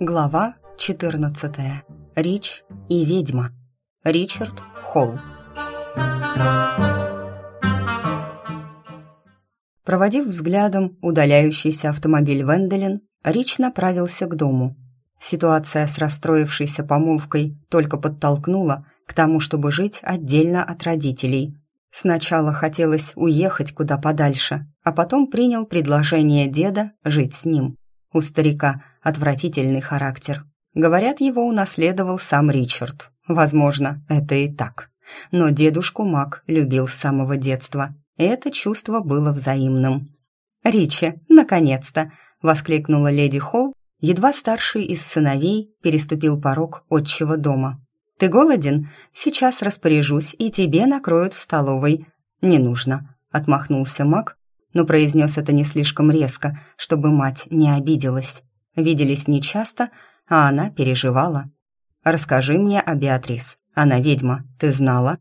Глава 14. Рич и ведьма. Ричард Холл. Проводив взглядом удаляющийся автомобиль Венделин, Рич направился к дому. Ситуация с расстроившейся помолвкой только подтолкнула к тому, чтобы жить отдельно от родителей. Сначала хотелось уехать куда подальше, а потом принял предложение деда жить с ним. У старика отвратительный характер. Говорят, его унаследовал сам Ричард. Возможно, это и так. Но дедушку Мак любил с самого детства, и это чувство было взаимным. «Ричи, наконец-то!» — воскликнула леди Холл, едва старший из сыновей переступил порог отчего дома. «Ты голоден? Сейчас распоряжусь, и тебе накроют в столовой». «Не нужно», — отмахнулся Мак, но произнес это не слишком резко, чтобы мать не обиделась. Виделись нечасто, а она переживала. «Расскажи мне о Беатрис. Она ведьма, ты знала?»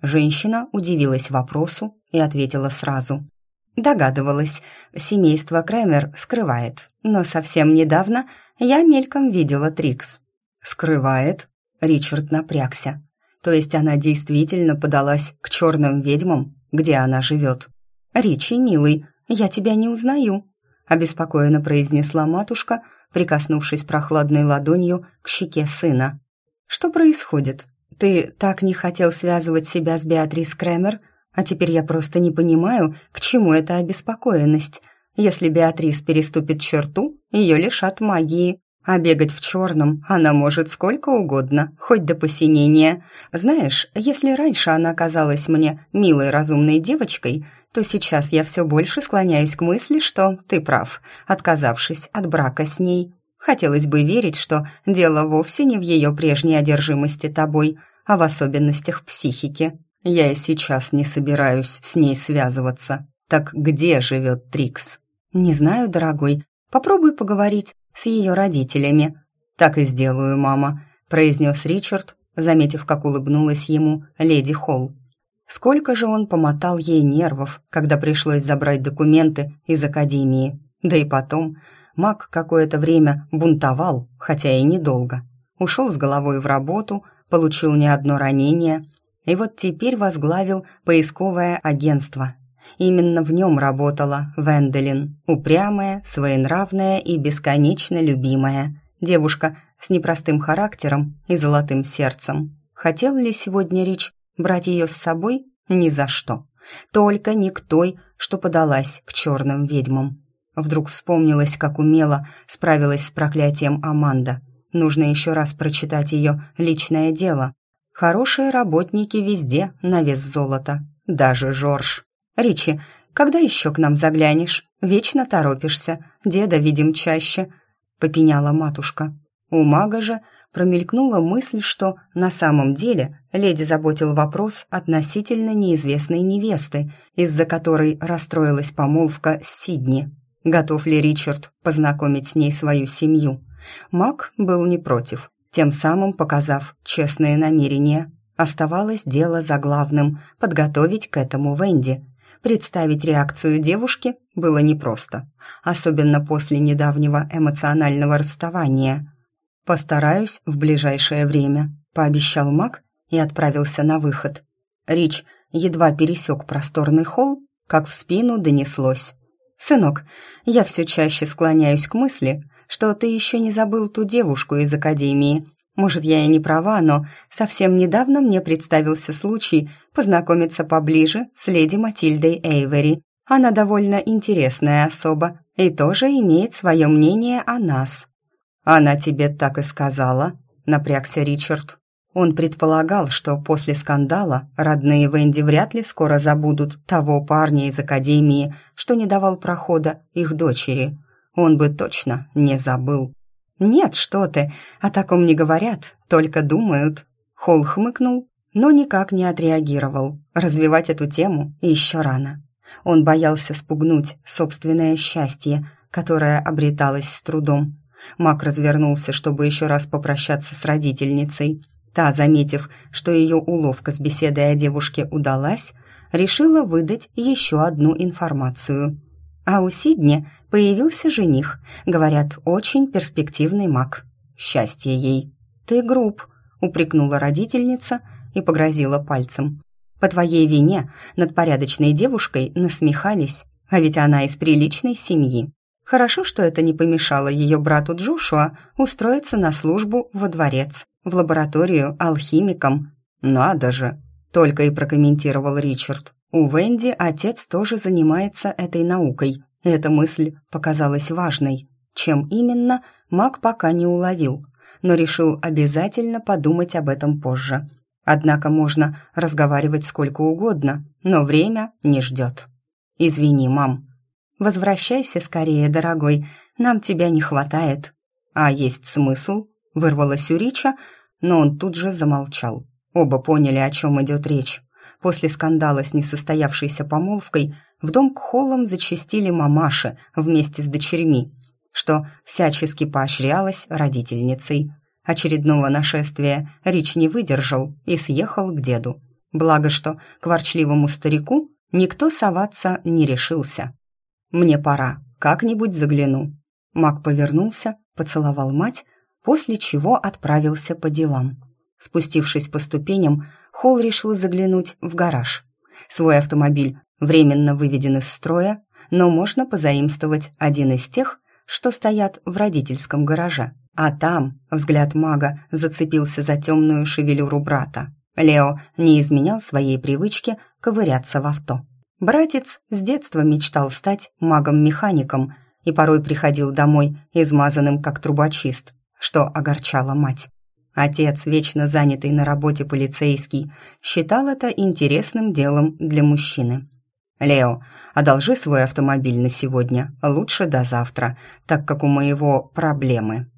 Женщина удивилась вопросу и ответила сразу. Догадывалась, семейство Крэмер скрывает, но совсем недавно я мельком видела Трикс. «Скрывает?» Ричард напрягся. «То есть она действительно подалась к черным ведьмам, где она живет?» «Ричи, милый, я тебя не узнаю», — обеспокоенно произнесла матушка, прикоснувшись прохладной ладонью к щеке сына. «Что происходит? Ты так не хотел связывать себя с Беатрис Кремер, а теперь я просто не понимаю, к чему эта обеспокоенность. Если Беатрис переступит черту, ее лишат магии, а бегать в черном она может сколько угодно, хоть до посинения. Знаешь, если раньше она казалась мне милой разумной девочкой, то сейчас я все больше склоняюсь к мысли, что ты прав, отказавшись от брака с ней. Хотелось бы верить, что дело вовсе не в ее прежней одержимости тобой, а в особенностях психики. Я и сейчас не собираюсь с ней связываться. Так где живет Трикс? Не знаю, дорогой. Попробуй поговорить с ее родителями. Так и сделаю, мама, произнес Ричард, заметив, как улыбнулась ему леди Холл. Сколько же он помотал ей нервов, когда пришлось забрать документы из академии. Да и потом, маг какое-то время бунтовал, хотя и недолго. Ушел с головой в работу, получил не одно ранение, и вот теперь возглавил поисковое агентство. Именно в нем работала Венделин, упрямая, своенравная и бесконечно любимая. Девушка с непростым характером и золотым сердцем. Хотел ли сегодня Рич Брать ее с собой ни за что. Только не к той, что подалась к черным ведьмам. Вдруг вспомнилось, как умело справилась с проклятием Аманда. Нужно еще раз прочитать ее личное дело. Хорошие работники везде на вес золота. Даже Жорж. «Ричи, когда еще к нам заглянешь? Вечно торопишься. Деда видим чаще», — попеняла матушка. У мага же промелькнула мысль, что на самом деле леди заботил вопрос относительно неизвестной невесты, из-за которой расстроилась помолвка с Сидни. Готов ли Ричард познакомить с ней свою семью? Мак был не против, тем самым показав честные намерения. Оставалось дело за главным – подготовить к этому Венди. Представить реакцию девушки было непросто, особенно после недавнего эмоционального расставания – «Постараюсь в ближайшее время», — пообещал маг и отправился на выход. Рич едва пересек просторный холл, как в спину донеслось. «Сынок, я все чаще склоняюсь к мысли, что ты еще не забыл ту девушку из академии. Может, я и не права, но совсем недавно мне представился случай познакомиться поближе с леди Матильдой Эйвери. Она довольно интересная особа и тоже имеет свое мнение о нас». «Она тебе так и сказала?» — напрягся Ричард. Он предполагал, что после скандала родные Венди вряд ли скоро забудут того парня из академии, что не давал прохода их дочери. Он бы точно не забыл. «Нет, что ты, о таком не говорят, только думают». Холл хмыкнул, но никак не отреагировал. Развивать эту тему еще рано. Он боялся спугнуть собственное счастье, которое обреталось с трудом. Мак развернулся, чтобы еще раз попрощаться с родительницей. Та, заметив, что ее уловка с беседой о девушке удалась, решила выдать еще одну информацию. А у Сидни появился жених, говорят, очень перспективный маг. счастье ей». «Ты груб», — упрекнула родительница и погрозила пальцем. «По твоей вине над порядочной девушкой насмехались, а ведь она из приличной семьи. Хорошо, что это не помешало ее брату Джошуа устроиться на службу во дворец, в лабораторию алхимиком. «Надо же!» — только и прокомментировал Ричард. У Венди отец тоже занимается этой наукой. Эта мысль показалась важной. Чем именно, маг пока не уловил, но решил обязательно подумать об этом позже. Однако можно разговаривать сколько угодно, но время не ждет. «Извини, мам», Возвращайся скорее, дорогой, нам тебя не хватает». «А есть смысл?» — вырвалось у Рича, но он тут же замолчал. Оба поняли, о чем идет речь. После скандала с несостоявшейся помолвкой в дом к холлам зачастили мамаши вместе с дочерьми, что всячески поощрялось родительницей. Очередного нашествия Рич не выдержал и съехал к деду. Благо, что к ворчливому старику никто соваться не решился. «Мне пора, как-нибудь загляну». Мак повернулся, поцеловал мать, после чего отправился по делам. Спустившись по ступеням, Холл решил заглянуть в гараж. Свой автомобиль временно выведен из строя, но можно позаимствовать один из тех, что стоят в родительском гараже. А там взгляд мага зацепился за темную шевелюру брата. Лео не изменял своей привычке ковыряться в авто. Братец с детства мечтал стать магом-механиком и порой приходил домой измазанным как трубочист, что огорчало мать. Отец, вечно занятый на работе полицейский, считал это интересным делом для мужчины. «Лео, одолжи свой автомобиль на сегодня, лучше до завтра, так как у моего проблемы».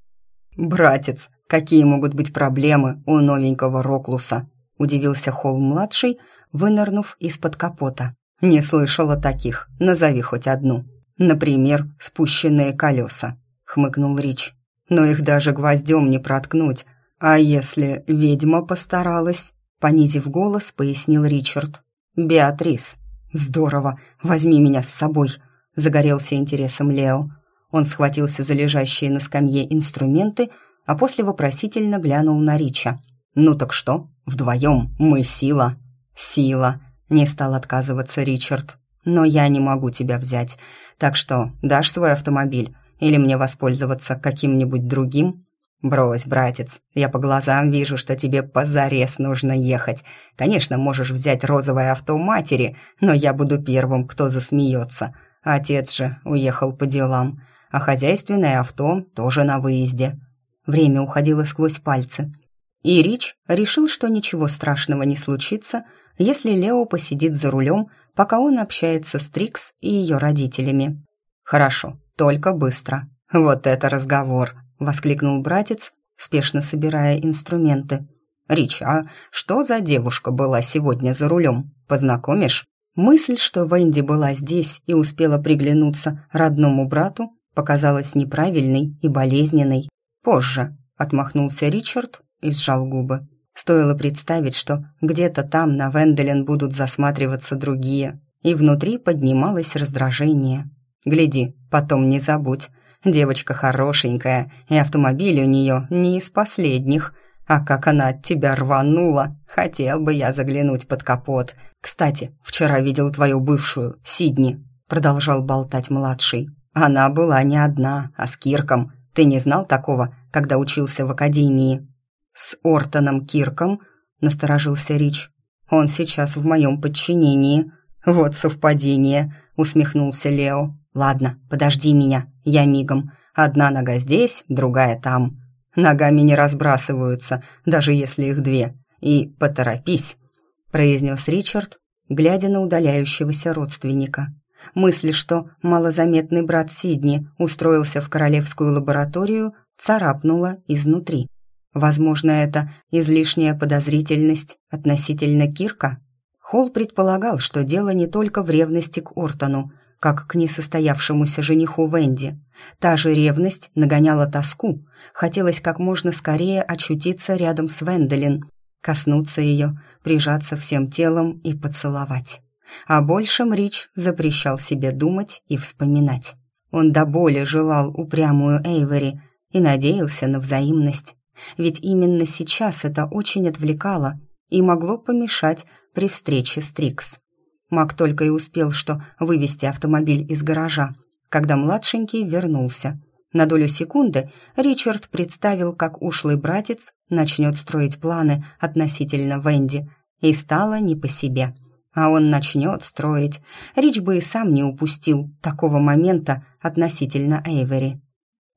«Братец, какие могут быть проблемы у новенького Роклуса?» – удивился Холл-младший, вынырнув из-под капота. «Не слышала таких. Назови хоть одну. Например, спущенные колеса», — хмыкнул Рич. «Но их даже гвоздем не проткнуть. А если ведьма постаралась?» Понизив голос, пояснил Ричард. «Беатрис». «Здорово. Возьми меня с собой», — загорелся интересом Лео. Он схватился за лежащие на скамье инструменты, а после вопросительно глянул на Рича. «Ну так что? Вдвоем мы сила». «Сила», не стал отказываться Ричард. «Но я не могу тебя взять. Так что, дашь свой автомобиль? Или мне воспользоваться каким-нибудь другим?» «Брось, братец, я по глазам вижу, что тебе позарез нужно ехать. Конечно, можешь взять розовое авто матери, но я буду первым, кто засмеется. Отец же уехал по делам, а хозяйственное авто тоже на выезде». Время уходило сквозь пальцы. И Рич решил, что ничего страшного не случится, если Лео посидит за рулем, пока он общается с Трикс и ее родителями. «Хорошо, только быстро. Вот это разговор!» — воскликнул братец, спешно собирая инструменты. «Рич, а что за девушка была сегодня за рулем? Познакомишь?» Мысль, что Венди была здесь и успела приглянуться родному брату, показалась неправильной и болезненной. «Позже», — отмахнулся Ричард и сжал губы. Стоило представить, что где-то там на Венделен будут засматриваться другие, и внутри поднималось раздражение. «Гляди, потом не забудь. Девочка хорошенькая, и автомобиль у нее не из последних. А как она от тебя рванула! Хотел бы я заглянуть под капот. Кстати, вчера видел твою бывшую, Сидни», — продолжал болтать младший. «Она была не одна, а с Кирком. Ты не знал такого, когда учился в академии?» «С Ортоном Кирком?» — насторожился Рич. «Он сейчас в моем подчинении». «Вот совпадение», — усмехнулся Лео. «Ладно, подожди меня, я мигом. Одна нога здесь, другая там. Ногами не разбрасываются, даже если их две. И поторопись», — произнес Ричард, глядя на удаляющегося родственника. Мысль, что малозаметный брат Сидни устроился в королевскую лабораторию, царапнула изнутри. Возможно, это излишняя подозрительность относительно Кирка? Холл предполагал, что дело не только в ревности к Ортону, как к несостоявшемуся жениху Венди. Та же ревность нагоняла тоску. Хотелось как можно скорее очутиться рядом с Венделин, коснуться ее, прижаться всем телом и поцеловать. О большем Рич запрещал себе думать и вспоминать. Он до боли желал упрямую Эйвери и надеялся на взаимность. Ведь именно сейчас это очень отвлекало и могло помешать при встрече с Трикс. Мак только и успел что вывести автомобиль из гаража, когда младшенький вернулся. На долю секунды Ричард представил, как ушлый братец начнет строить планы относительно Венди, и стало не по себе. А он начнет строить. Рич бы и сам не упустил такого момента относительно Эйвери.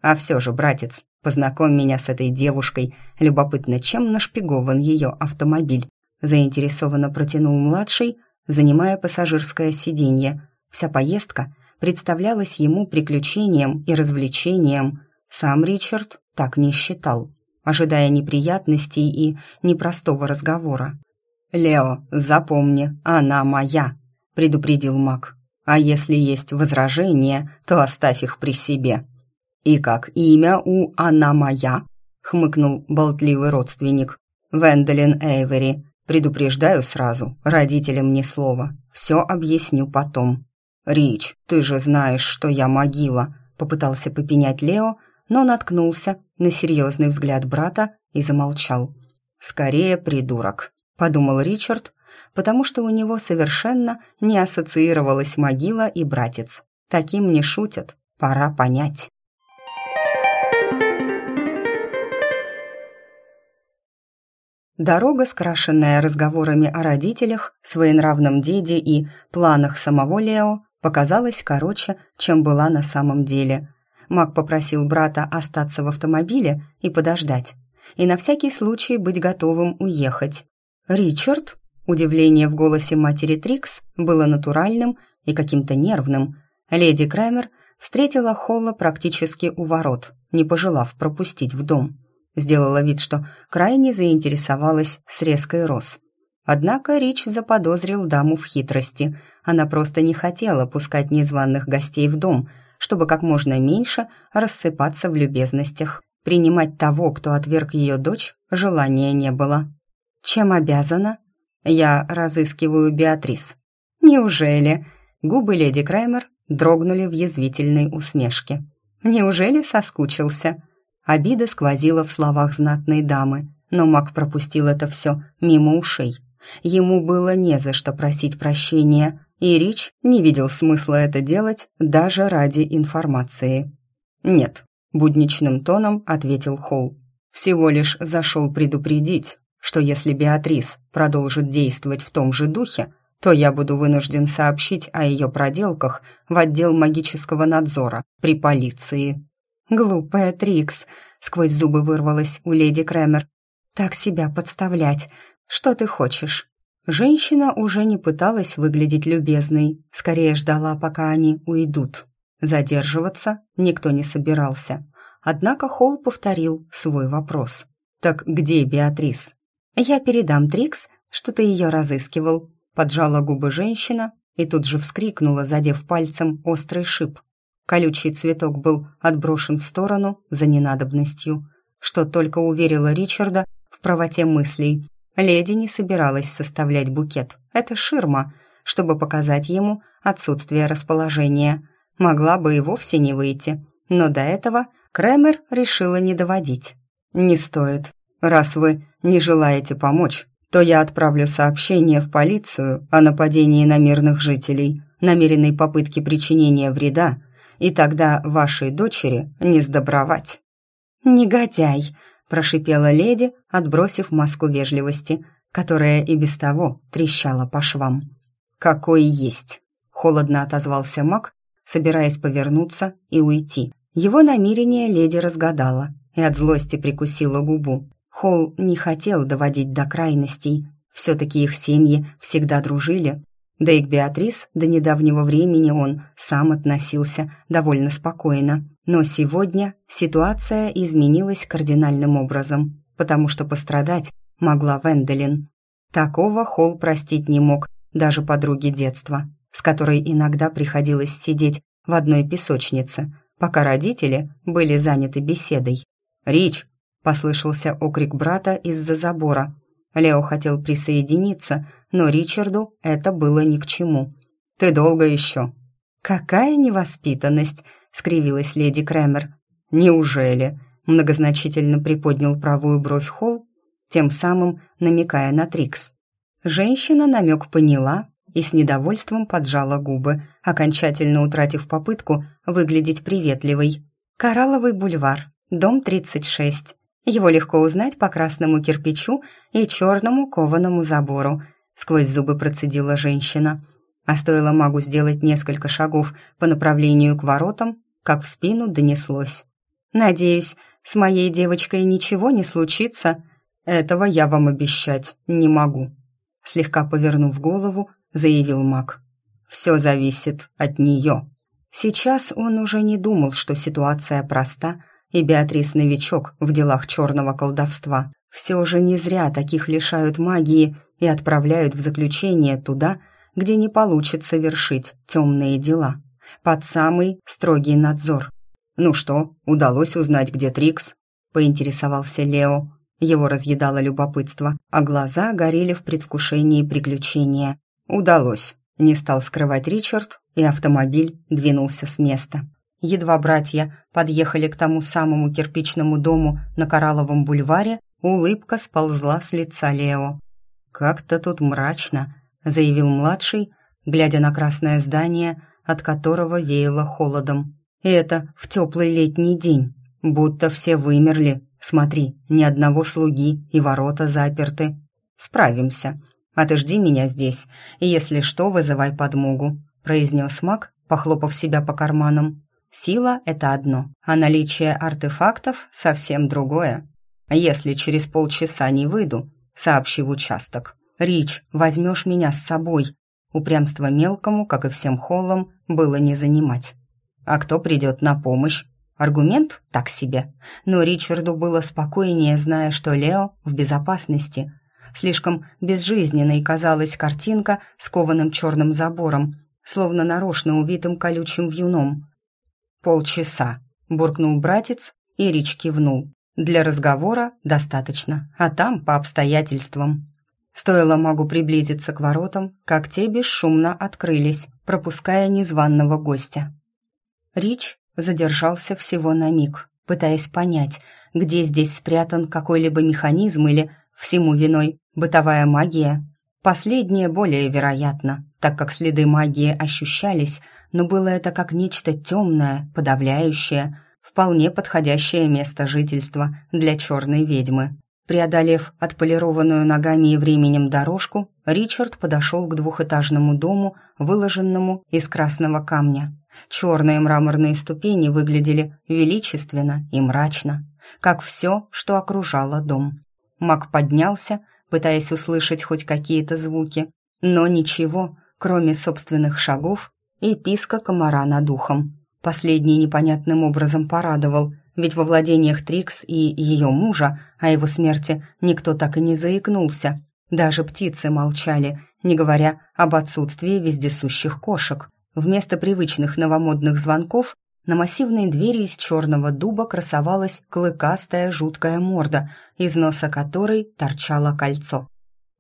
А все же, братец, познакомь меня с этой девушкой. Любопытно, чем нашпигован ее автомобиль. Заинтересованно протянул младший, занимая пассажирское сиденье. Вся поездка представлялась ему приключением и развлечением. Сам Ричард так не считал, ожидая неприятностей и непростого разговора. «Лео, запомни, она моя», — предупредил маг. «А если есть возражения, то оставь их при себе». «И как имя у «она моя»?» — хмыкнул болтливый родственник. «Венделин Эйвери. Предупреждаю сразу, родителям ни слова. Все объясню потом». «Рич, ты же знаешь, что я могила», — попытался попенять Лео, но наткнулся на серьезный взгляд брата и замолчал. «Скорее, придурок», подумал Ричард, потому что у него совершенно не ассоциировалась могила и братец. Таким не шутят, пора понять. Дорога, скрашенная разговорами о родителях, своенравном деде и планах самого Лео, показалась короче, чем была на самом деле. Мак попросил брата остаться в автомобиле и подождать, и на всякий случай быть готовым уехать. «Ричард?» Удивление в голосе матери Трикс было натуральным и каким-то нервным. Леди Крэмер встретила Холла практически у ворот, не пожелав пропустить в дом. Сделала вид, что крайне заинтересовалась срезкой роз. Однако Рич заподозрил даму в хитрости. Она просто не хотела пускать незваных гостей в дом, чтобы как можно меньше рассыпаться в любезностях. Принимать того, кто отверг ее дочь, желания не было. «Чем обязана?» «Я разыскиваю Беатрис». «Неужели?» Губы леди Краймер дрогнули в язвительной усмешке. «Неужели соскучился?» Обида сквозила в словах знатной дамы, но маг пропустил это все мимо ушей. Ему было не за что просить прощения, и Рич не видел смысла это делать даже ради информации. «Нет», — будничным тоном ответил Холл. «Всего лишь зашел предупредить, что если Беатрис продолжит действовать в том же духе, то я буду вынужден сообщить о ее проделках в отдел магического надзора при полиции». «Глупая Трикс», — сквозь зубы вырвалась у леди Кремер. «Так себя подставлять. Что ты хочешь?» Женщина уже не пыталась выглядеть любезной, скорее ждала, пока они уйдут. Задерживаться никто не собирался. Однако Холл повторил свой вопрос. «Так где Беатрис?» «Я передам Трикс, что ты ее разыскивал», — поджала губы женщина и тут же вскрикнула, задев пальцем острый шип. Колючий цветок был отброшен в сторону за ненадобностью, что только уверило Ричарда в правоте мыслей. Леди не собиралась составлять букет. Это ширма, чтобы показать ему отсутствие расположения. Могла бы и вовсе не выйти, но до этого Кремер решила не доводить. «Не стоит», Раз вы не желаете помочь, то я отправлю сообщение в полицию о нападении на мирных жителей, намеренной попытке причинения вреда, и тогда вашей дочери не сдобровать». «Негодяй!» – прошипела леди, отбросив маску вежливости, которая и без того трещала по швам. «Какой есть!» – холодно отозвался маг, собираясь повернуться и уйти. Его намерение леди разгадала и от злости прикусила губу. Холл не хотел доводить до крайностей. Все-таки их семьи всегда дружили. Да и к Беатрис до недавнего времени он сам относился довольно спокойно. Но сегодня ситуация изменилась кардинальным образом, потому что пострадать могла Венделин. Такого Холл простить не мог даже подруге детства, с которой иногда приходилось сидеть в одной песочнице, пока родители были заняты беседой. «Рич, Послышался окрик брата из-за забора. Лео хотел присоединиться, но Ричарду это было ни к чему. «Ты долго еще?» «Какая невоспитанность!» — скривилась леди Кремер. «Неужели?» Многозначительно приподнял правую бровь Холл, тем самым намекая на Трикс. Женщина намек поняла и с недовольством поджала губы, окончательно утратив попытку выглядеть приветливой. «Коралловый бульвар, дом 36. Его легко узнать по красному кирпичу и черному кованому забору», сквозь зубы процедила женщина. А стоило магу сделать несколько шагов по направлению к воротам, как в спину донеслось. «Надеюсь, с моей девочкой ничего не случится?» «Этого я вам обещать не могу», слегка повернув голову, заявил маг. «Все зависит от нее». Сейчас он уже не думал, что ситуация проста, и Беатрис новичок в делах черного колдовства. Все же не зря таких лишают магии и отправляют в заключение туда, где не получится вершить темные дела, под самый строгий надзор. «Ну что, удалось узнать, где Трикс?» — поинтересовался Лео. Его разъедало любопытство, а глаза горели в предвкушении приключения. «Удалось», — не стал скрывать Ричард, и автомобиль двинулся с места. Едва братья подъехали к тому самому кирпичному дому на Коралловом бульваре, улыбка сползла с лица Лео. «Как-то тут мрачно», — заявил младший, глядя на красное здание, от которого веяло холодом. «И это в теплый летний день, будто все вымерли. Смотри, ни одного слуги и ворота заперты. Справимся», а ты жди меня здесь, и если что, вызывай подмогу», — произнес маг, похлопав себя по карманам. «Сила — это одно, а наличие артефактов — совсем другое. Если через полчаса не выйду, сообщи в участок. Рич, возьмешь меня с собой». Упрямство мелкому, как и всем холлам, было не занимать. «А кто придет на помощь?» Аргумент так себе, но Ричарду было спокойнее, зная, что Лео в безопасности — Слишком безжизненной казалась картинка с кованым черным забором, словно нарочно увитым колючим вьюном. «Полчаса», — буркнул братец, и Рич кивнул. «Для разговора достаточно, а там по обстоятельствам». Стоило магу приблизиться к воротам, как те бесшумно открылись, пропуская незваного гостя. Рич задержался всего на миг, пытаясь понять, где здесь спрятан какой-либо механизм или всему виной Бытовая магия? Последнее более вероятно, так как следы магии ощущались, но было это как нечто темное, подавляющее, вполне подходящее место жительства для черной ведьмы. Преодолев отполированную ногами и временем дорожку, Ричард подошел к двухэтажному дому, выложенному из красного камня. Черные мраморные ступени выглядели величественно и мрачно, как все, что окружало дом. Маг поднялся пытаясь услышать хоть какие-то звуки, но ничего, кроме собственных шагов и писка комара над ухом. Последний непонятным образом порадовал, ведь во владениях Трикс и ее мужа о его смерти никто так и не заикнулся. Даже птицы молчали, не говоря об отсутствии вездесущих кошек. Вместо привычных новомодных звонков на массивной двери из черного дуба красовалась клыкастая жуткая морда, из носа которой торчало кольцо.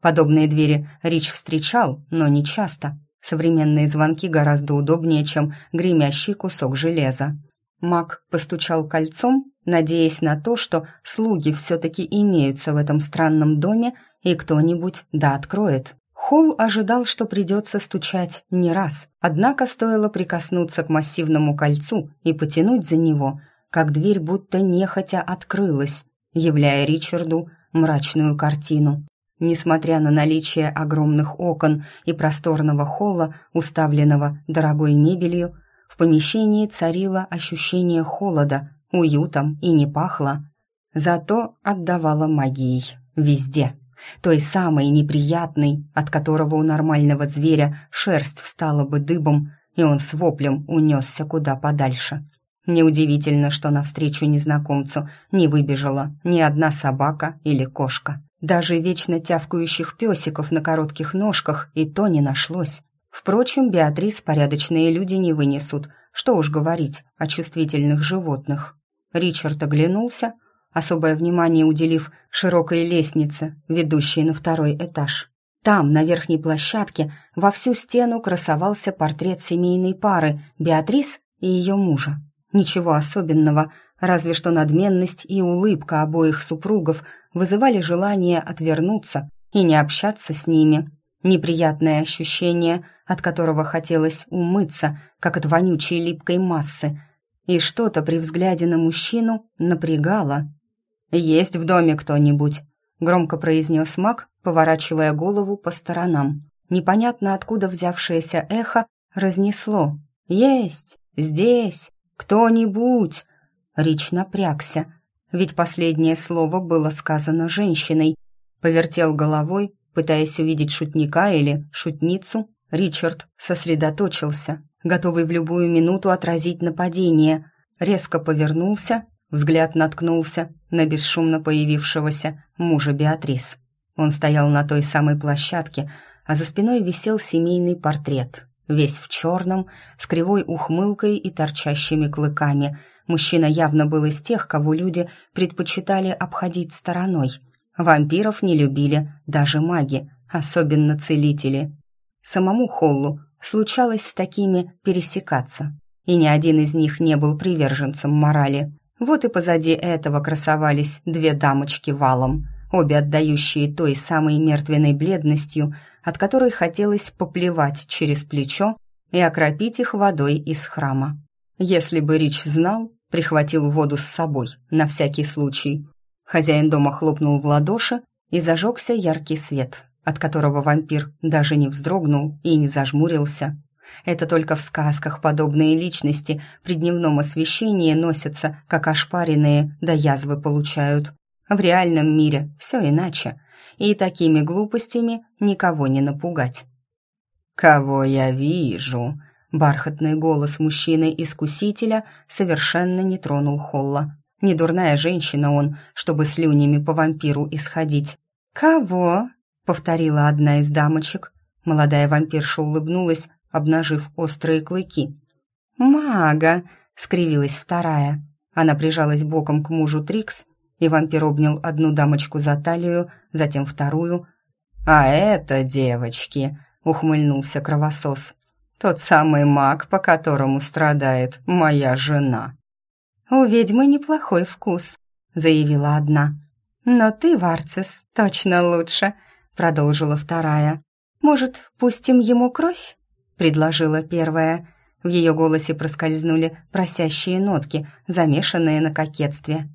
Подобные двери Рич встречал, но не часто. Современные звонки гораздо удобнее, чем гремящий кусок железа. Маг постучал кольцом, надеясь на то, что слуги все-таки имеются в этом странном доме, и кто-нибудь да откроет. Холл ожидал, что придется стучать не раз, однако стоило прикоснуться к массивному кольцу и потянуть за него, как дверь будто нехотя открылась, являя Ричарду мрачную картину. Несмотря на наличие огромных окон и просторного холла, уставленного дорогой мебелью, в помещении царило ощущение холода, уютом и не пахло. Зато отдавало магией везде той самой неприятной, от которого у нормального зверя шерсть встала бы дыбом, и он с воплем унесся куда подальше. Неудивительно, что навстречу незнакомцу не выбежала ни одна собака или кошка. Даже вечно тявкающих песиков на коротких ножках и то не нашлось. Впрочем, Беатрис порядочные люди не вынесут, что уж говорить о чувствительных животных. Ричард оглянулся, особое внимание уделив широкой лестнице, ведущей на второй этаж. Там, на верхней площадке, во всю стену красовался портрет семейной пары Беатрис и ее мужа. Ничего особенного, разве что надменность и улыбка обоих супругов вызывали желание отвернуться и не общаться с ними. Неприятное ощущение, от которого хотелось умыться, как от вонючей липкой массы, и что-то при взгляде на мужчину напрягало. «Есть в доме кто-нибудь?» — громко произнес маг, поворачивая голову по сторонам. Непонятно откуда взявшееся эхо разнесло. «Есть! Здесь! Кто-нибудь!» Рич напрягся, ведь последнее слово было сказано женщиной. Повертел головой, пытаясь увидеть шутника или шутницу. Ричард сосредоточился, готовый в любую минуту отразить нападение. Резко повернулся, взгляд наткнулся на бесшумно появившегося мужа Беатрис. Он стоял на той самой площадке, а за спиной висел семейный портрет, весь в черном, с кривой ухмылкой и торчащими клыками. Мужчина явно был из тех, кого люди предпочитали обходить стороной. Вампиров не любили даже маги, особенно целители. Самому Холлу случалось с такими пересекаться, и ни один из них не был приверженцем морали. Вот и позади этого красовались две дамочки валом, обе отдающие той самой мертвенной бледностью, от которой хотелось поплевать через плечо и окропить их водой из храма. Если бы Рич знал, прихватил воду с собой, на всякий случай. Хозяин дома хлопнул в ладоши, и зажегся яркий свет, от которого вампир даже не вздрогнул и не зажмурился. Это только в сказках подобные личности при дневном освещении носятся, как ошпаренные, да язвы получают. В реальном мире все иначе, и такими глупостями никого не напугать. «Кого я вижу?» Бархатный голос мужчины-искусителя совершенно не тронул Холла. Недурная женщина он, чтобы слюнями по вампиру исходить. «Кого?» — повторила одна из дамочек. Молодая вампирша улыбнулась, обнажив острые клыки. «Мага!» — скривилась вторая. Она прижалась боком к мужу Трикс, и вампир обнял одну дамочку за талию, затем вторую. «А это, девочки!» — ухмыльнулся кровосос. «Тот самый маг, по которому страдает моя жена». «У ведьмы неплохой вкус», — заявила одна. «Но ты, Варцис, точно лучше», — продолжила вторая. «Может, пустим ему кровь?» предложила первая. В ее голосе проскользнули просящие нотки, замешанные на кокетстве.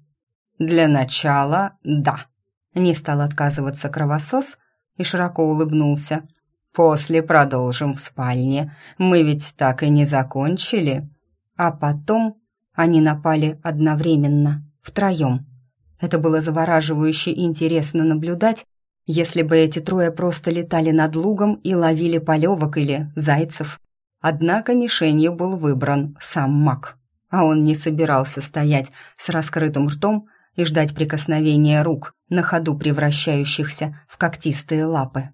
«Для начала, да», — не стал отказываться кровосос и широко улыбнулся. «После продолжим в спальне. Мы ведь так и не закончили». А потом они напали одновременно, втроем. Это было завораживающе интересно наблюдать, если бы эти трое просто летали над лугом и ловили полевок или зайцев. Однако мишенью был выбран сам маг, а он не собирался стоять с раскрытым ртом и ждать прикосновения рук, на ходу превращающихся в когтистые лапы.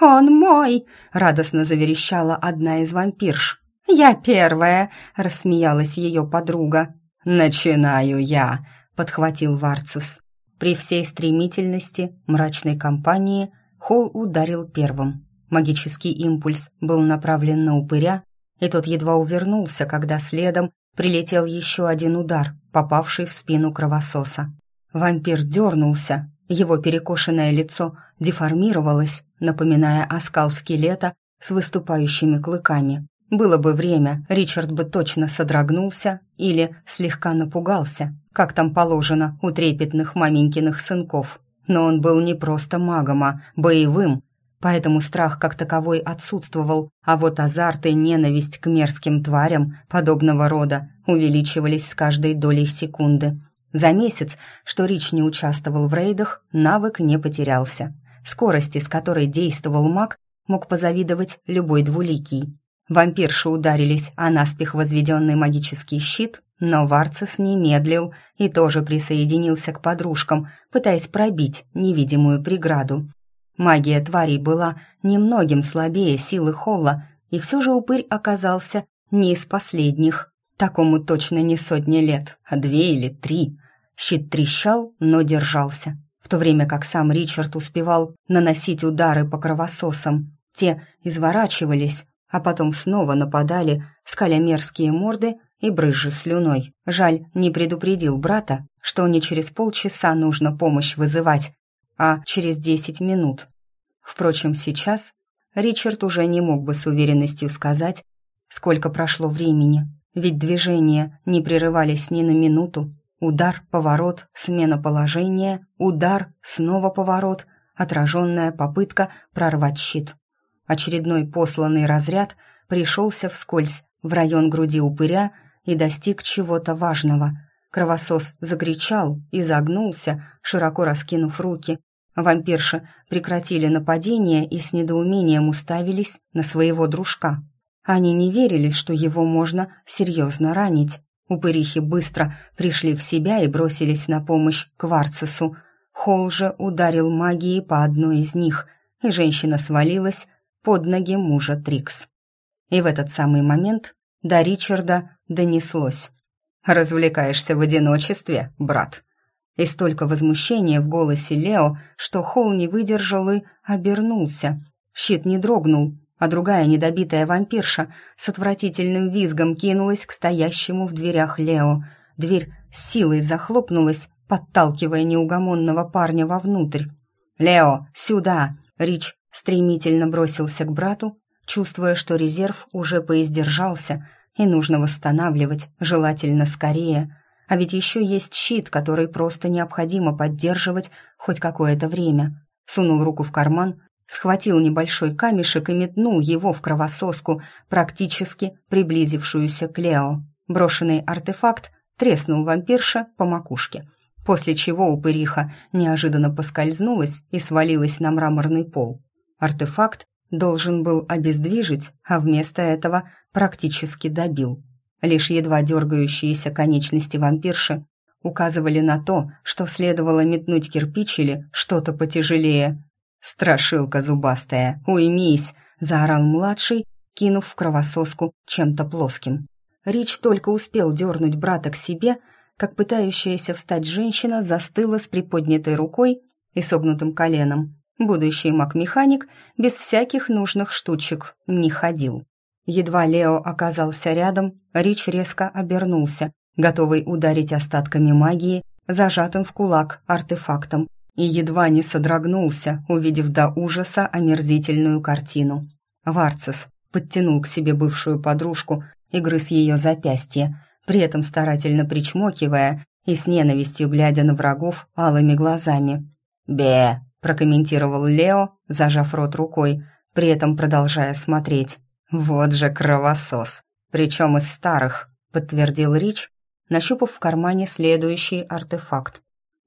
«Он мой!» — радостно заверещала одна из вампирш. «Я первая!» — рассмеялась ее подруга. «Начинаю я!» — подхватил Варцис. При всей стремительности мрачной компании Холл ударил первым. Магический импульс был направлен на упыря, и тот едва увернулся, когда следом прилетел еще один удар, попавший в спину кровососа. Вампир дернулся, его перекошенное лицо деформировалось, напоминая оскал скелета с выступающими клыками. Было бы время, Ричард бы точно содрогнулся или слегка напугался, как там положено у трепетных маменькиных сынков. Но он был не просто магом, а боевым, поэтому страх как таковой отсутствовал, а вот азарт и ненависть к мерзким тварям подобного рода увеличивались с каждой долей секунды. За месяц, что Рич не участвовал в рейдах, навык не потерялся. Скорости, с которой действовал маг, мог позавидовать любой двуликий. Вампирши ударились о наспех возведенный магический щит, но Варцис не медлил и тоже присоединился к подружкам, пытаясь пробить невидимую преграду. Магия тварей была немногим слабее силы Холла, и все же упырь оказался не из последних. Такому точно не сотни лет, а две или три. Щит трещал, но держался, в то время как сам Ричард успевал наносить удары по кровососам. Те изворачивались, а потом снова нападали, скаля мерзкие морды и брызжи слюной. Жаль, не предупредил брата, что не через полчаса нужно помощь вызывать, а через десять минут. Впрочем, сейчас Ричард уже не мог бы с уверенностью сказать, сколько прошло времени, ведь движения не прерывались ни на минуту. Удар, поворот, смена положения, удар, снова поворот, отраженная попытка прорвать щит. Очередной посланный разряд пришелся вскользь в район груди упыря и достиг чего-то важного. Кровосос закричал и загнулся, широко раскинув руки. Вампирши прекратили нападение и с недоумением уставились на своего дружка. Они не верили, что его можно серьезно ранить. Упырихи быстро пришли в себя и бросились на помощь Кварцесу. Холл же ударил магией по одной из них, и женщина свалилась под ноги мужа Трикс. И в этот самый момент до Ричарда донеслось. «Развлекаешься в одиночестве, брат?» И столько возмущения в голосе Лео, что Холл не выдержал и обернулся. Щит не дрогнул, а другая недобитая вампирша с отвратительным визгом кинулась к стоящему в дверях Лео. Дверь с силой захлопнулась, подталкивая неугомонного парня вовнутрь. «Лео, сюда!» Рич стремительно бросился к брату, чувствуя, что резерв уже поиздержался и нужно восстанавливать, желательно скорее. А ведь еще есть щит, который просто необходимо поддерживать хоть какое-то время. Сунул руку в карман, схватил небольшой камешек и метнул его в кровососку, практически приблизившуюся к Лео. Брошенный артефакт треснул вампирша по макушке, после чего упыриха неожиданно поскользнулась и свалилась на мраморный пол. Артефакт должен был обездвижить, а вместо этого практически добил. Лишь едва дергающиеся конечности вампирши указывали на то, что следовало метнуть кирпич или что-то потяжелее. «Страшилка зубастая, уймись!» — заорал младший, кинув в кровососку чем-то плоским. Рич только успел дернуть брата к себе, как пытающаяся встать женщина застыла с приподнятой рукой и согнутым коленом. Будущий маг-механик без всяких нужных штучек не ходил. Едва Лео оказался рядом, Рич резко обернулся, готовый ударить остатками магии, зажатым в кулак артефактом, и едва не содрогнулся, увидев до ужаса омерзительную картину. Варцес подтянул к себе бывшую подружку и грыз ее запястье, при этом старательно причмокивая и с ненавистью глядя на врагов алыми глазами. «Бе!» прокомментировал Лео, зажав рот рукой, при этом продолжая смотреть. «Вот же кровосос! Причем из старых», — подтвердил Рич, нащупав в кармане следующий артефакт.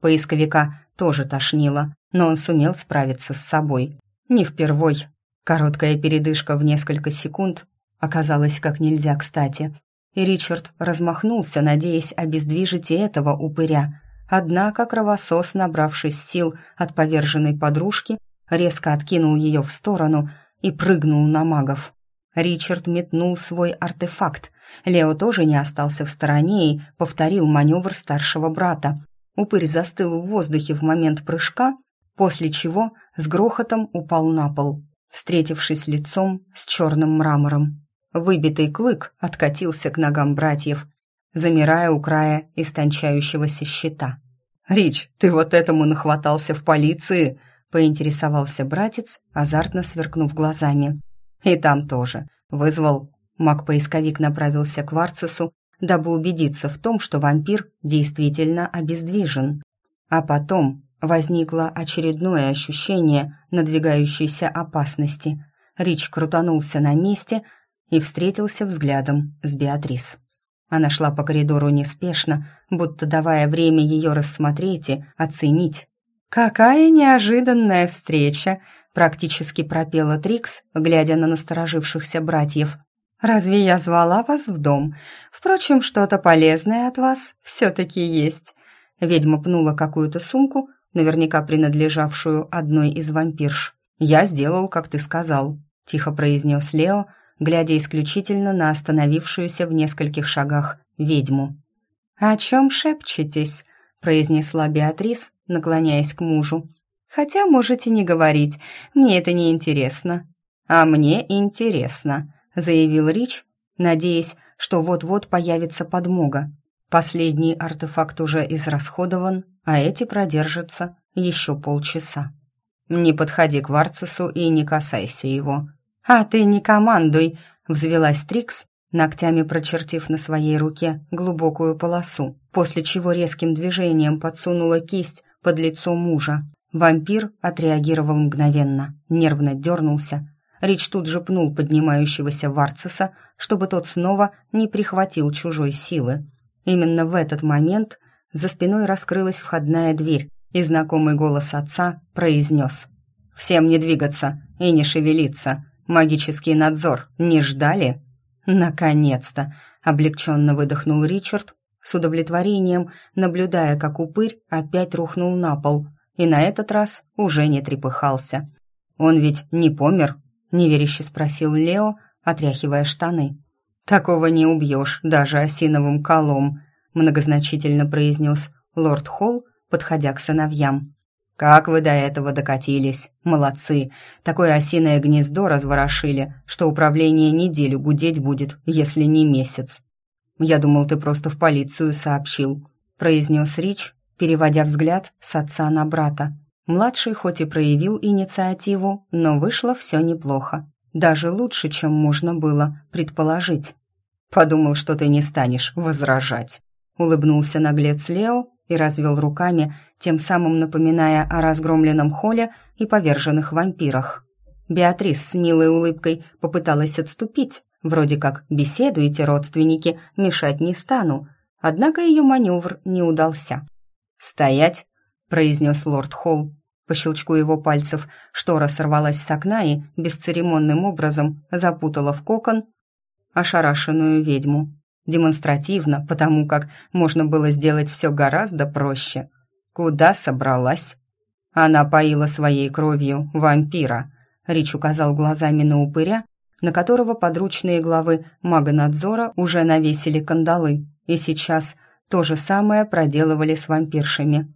Поисковика тоже тошнило, но он сумел справиться с собой. Не впервой. Короткая передышка в несколько секунд оказалась как нельзя кстати, и Ричард размахнулся, надеясь обездвижить и этого упыря, Однако кровосос, набравшись сил от поверженной подружки, резко откинул ее в сторону и прыгнул на магов. Ричард метнул свой артефакт. Лео тоже не остался в стороне и повторил маневр старшего брата. Упырь застыл в воздухе в момент прыжка, после чего с грохотом упал на пол, встретившись лицом с черным мрамором. Выбитый клык откатился к ногам братьев, замирая у края истончающегося щита. «Рич, ты вот этому нахватался в полиции?» — поинтересовался братец, азартно сверкнув глазами. «И там тоже. Вызвал». Маг-поисковик направился к Варцису, дабы убедиться в том, что вампир действительно обездвижен. А потом возникло очередное ощущение надвигающейся опасности. Рич крутанулся на месте и встретился взглядом с Беатрис. Она шла по коридору неспешно, будто давая время ее рассмотреть и оценить. «Какая неожиданная встреча!» — практически пропела Трикс, глядя на насторожившихся братьев. «Разве я звала вас в дом? Впрочем, что-то полезное от вас все-таки есть». Ведьма пнула какую-то сумку, наверняка принадлежавшую одной из вампирш. «Я сделал, как ты сказал», — тихо произнес Лео, — глядя исключительно на остановившуюся в нескольких шагах ведьму. «О чем шепчетесь?» — произнесла Беатрис, наклоняясь к мужу. «Хотя можете не говорить, мне это не интересно». «А мне интересно», —— заявил Рич, надеясь, что вот-вот появится подмога. Последний артефакт уже израсходован, а эти продержатся еще полчаса. «Не подходи к Варцису и не касайся его». «А ты не командуй!» — взвелась Трикс, ногтями прочертив на своей руке глубокую полосу, после чего резким движением подсунула кисть под лицо мужа. Вампир отреагировал мгновенно, нервно дернулся. Рич тут же пнул поднимающегося Варциса, чтобы тот снова не прихватил чужой силы. Именно в этот момент за спиной раскрылась входная дверь, и знакомый голос отца произнес «Всем не двигаться и не шевелиться. Магический надзор не ждали?» «Наконец-то!» — облегченно выдохнул Ричард, с удовлетворением наблюдая, как упырь опять рухнул на пол, и на этот раз уже не трепыхался. «Он ведь не помер?» — неверяще спросил Лео, отряхивая штаны. «Такого не убьешь даже осиновым колом», — многозначительно произнес лорд Холл, подходя к сыновьям. «Как вы до этого докатились? Молодцы! Такое осиное гнездо разворошили, что управление неделю гудеть будет, если не месяц». «Я думал, ты просто в полицию сообщил», — произнес Рич, переводя взгляд с отца на брата. Младший хоть и проявил инициативу, но вышло все неплохо. Даже лучше, чем можно было предположить. «Подумал, что ты не станешь возражать», — улыбнулся наглец Лео и развел руками, тем самым напоминая о разгромленном холле и поверженных вампирах. Беатрис с милой улыбкой попыталась отступить, вроде как «беседуете, родственники, мешать не стану», однако ее маневр не удался. «Стоять!» — произнес лорд Холл. По щелчку его пальцев штора сорвалась с окна и бесцеремонным образом запутала в кокон ошарашенную ведьму. Демонстративно, потому как можно было сделать все гораздо проще. Куда собралась? Она поила своей кровью вампира. Рич указал глазами на упыря, на которого подручные главы мага-надзора уже навесили кандалы, и сейчас то же самое проделывали с вампиршами.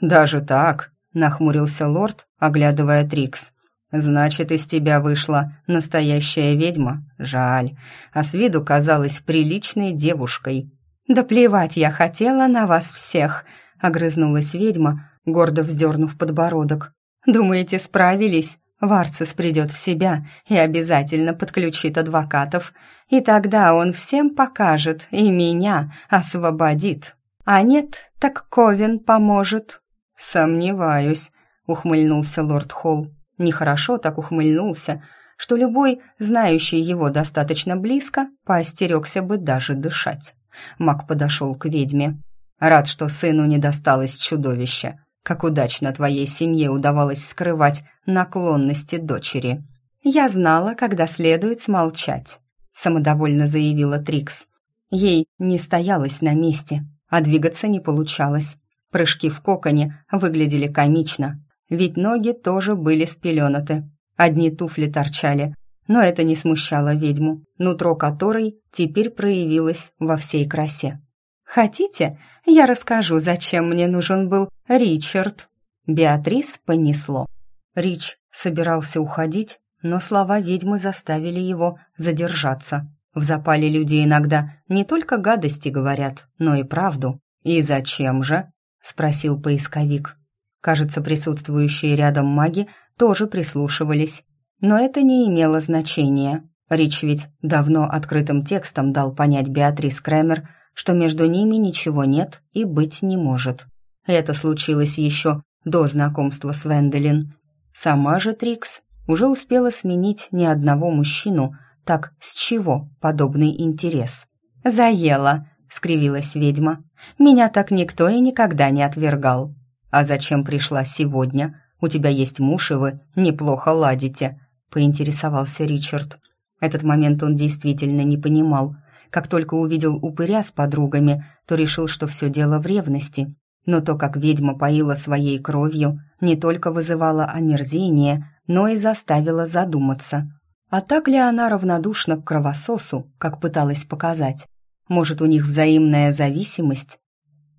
«Даже так?» — нахмурился лорд, оглядывая Трикс. «Значит, из тебя вышла настоящая ведьма? Жаль. А с виду казалась приличной девушкой». «Да плевать я хотела на вас всех», — огрызнулась ведьма, гордо вздернув подбородок. «Думаете, справились? Варцис придет в себя и обязательно подключит адвокатов, и тогда он всем покажет и меня освободит. А нет, так Ковен поможет». «Сомневаюсь», — ухмыльнулся лорд Холл нехорошо так ухмыльнулся, что любой, знающий его достаточно близко, поостерегся бы даже дышать. Маг подошел к ведьме. «Рад, что сыну не досталось чудовище. Как удачно твоей семье удавалось скрывать наклонности дочери». «Я знала, когда следует смолчать», — самодовольно заявила Трикс. Ей не стоялось на месте, а двигаться не получалось. Прыжки в коконе выглядели комично, ведь ноги тоже были спеленаты. Одни туфли торчали, но это не смущало ведьму, нутро которой теперь проявилось во всей красе. «Хотите, я расскажу, зачем мне нужен был Ричард?» Беатрис понесло. Рич собирался уходить, но слова ведьмы заставили его задержаться. В запале люди иногда не только гадости говорят, но и правду. «И зачем же?» — спросил поисковик. Кажется, присутствующие рядом маги тоже прислушивались. Но это не имело значения. Рич ведь давно открытым текстом дал понять Беатрис Кремер, что между ними ничего нет и быть не может. Это случилось еще до знакомства с Венделин. Сама же Трикс уже успела сменить ни одного мужчину, так с чего подобный интерес? «Заела», — скривилась ведьма. «Меня так никто и никогда не отвергал». «А зачем пришла сегодня? У тебя есть муж, и вы неплохо ладите», — поинтересовался Ричард. Этот момент он действительно не понимал. Как только увидел упыря с подругами, то решил, что все дело в ревности. Но то, как ведьма поила своей кровью, не только вызывало омерзение, но и заставило задуматься. А так ли она равнодушна к кровососу, как пыталась показать? Может, у них взаимная зависимость?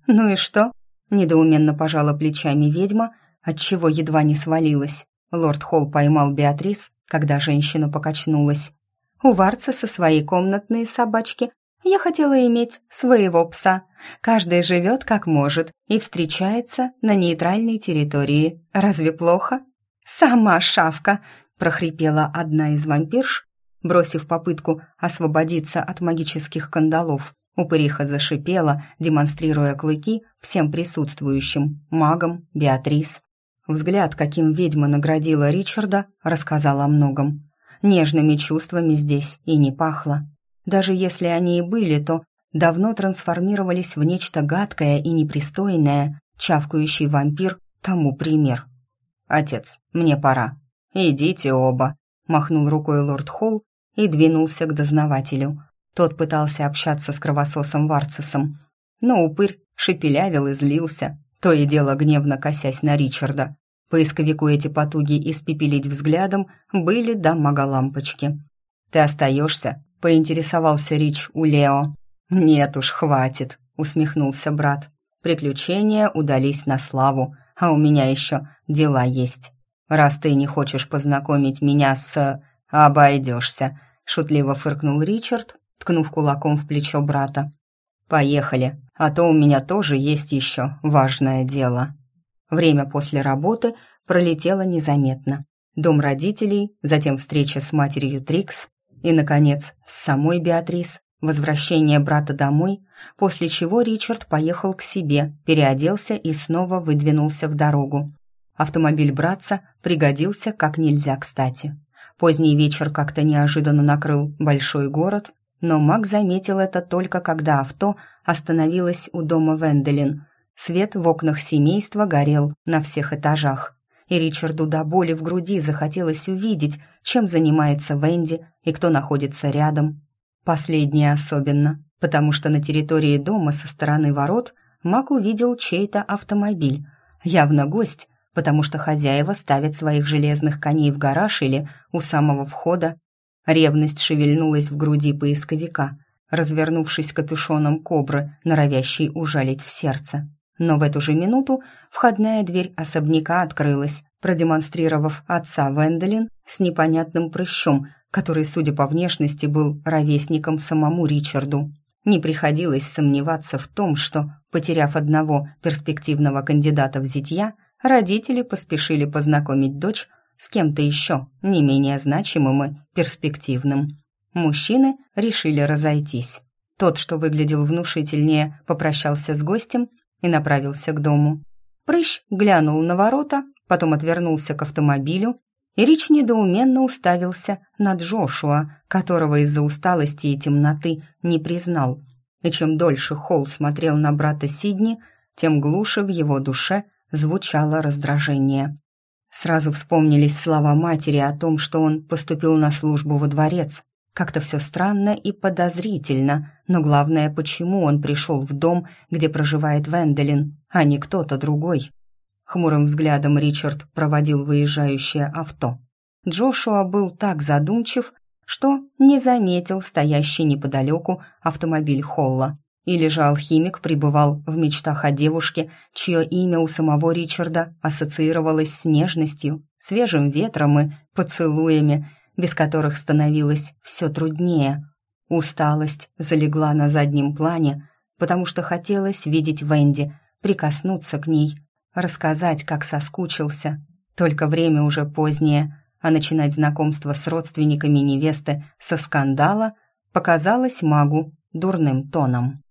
«Ну и что?» Недоуменно пожала плечами ведьма, отчего едва не свалилась. Лорд Холл поймал Беатрис, когда женщина покачнулась. У Варца со своей комнатные собачки. Я хотела иметь своего пса. Каждый живет как может и встречается на нейтральной территории. Разве плохо? Сама шавка, прохрипела одна из вампирш, бросив попытку освободиться от магических кандалов. Упыриха зашипела, демонстрируя клыки всем присутствующим, магам, Беатрис. Взгляд, каким ведьма наградила Ричарда, рассказал о многом. Нежными чувствами здесь и не пахло. Даже если они и были, то давно трансформировались в нечто гадкое и непристойное, чавкающий вампир тому пример. «Отец, мне пора. Идите оба», — махнул рукой лорд Холл и двинулся к дознавателю. Тот пытался общаться с кровососом Варцесом, но упырь шепелявил и злился, то и дело гневно косясь на Ричарда. Поисковику эти потуги испепелить взглядом были до магалампочки. «Ты остаешься?» — поинтересовался Рич у Лео. «Нет уж, хватит», — усмехнулся брат. «Приключения удались на славу, а у меня еще дела есть. Раз ты не хочешь познакомить меня с... обойдешься», — шутливо фыркнул Ричард, ткнув кулаком в плечо брата. «Поехали, а то у меня тоже есть еще важное дело». Время после работы пролетело незаметно. Дом родителей, затем встреча с матерью Трикс и, наконец, с самой Беатрис, возвращение брата домой, после чего Ричард поехал к себе, переоделся и снова выдвинулся в дорогу. Автомобиль братца пригодился как нельзя кстати. Поздний вечер как-то неожиданно накрыл большой город, но Мак заметил это только когда авто остановилось у дома Венделин. Свет в окнах семейства горел на всех этажах, и Ричарду до боли в груди захотелось увидеть, чем занимается Венди и кто находится рядом. Последнее особенно, потому что на территории дома со стороны ворот Мак увидел чей-то автомобиль, явно гость, потому что хозяева ставят своих железных коней в гараж или у самого входа. Ревность шевельнулась в груди поисковика, развернувшись капюшоном кобры, норовящей ужалить в сердце. Но в эту же минуту входная дверь особняка открылась, продемонстрировав отца Венделин с непонятным прыщом, который, судя по внешности, был ровесником самому Ричарду. Не приходилось сомневаться в том, что, потеряв одного перспективного кандидата в зятья, родители поспешили познакомить дочь с кем-то еще, не менее значимым и перспективным. Мужчины решили разойтись. Тот, что выглядел внушительнее, попрощался с гостем и направился к дому. Прыщ глянул на ворота, потом отвернулся к автомобилю, и Рич недоуменно уставился на Джошуа, которого из-за усталости и темноты не признал. И чем дольше Холл смотрел на брата Сидни, тем глуше в его душе – звучало раздражение. Сразу вспомнились слова матери о том, что он поступил на службу во дворец. Как-то все странно и подозрительно, но главное, почему он пришел в дом, где проживает Венделин, а не кто-то другой. Хмурым взглядом Ричард проводил выезжающее авто. Джошуа был так задумчив, что не заметил стоящий неподалеку автомобиль Холла. Или же алхимик пребывал в мечтах о девушке, чье имя у самого Ричарда ассоциировалось с нежностью, свежим ветром и поцелуями, без которых становилось все труднее. Усталость залегла на заднем плане, потому что хотелось видеть Венди, прикоснуться к ней, рассказать, как соскучился. Только время уже позднее, а начинать знакомство с родственниками невесты со скандала показалось магу дурным тоном.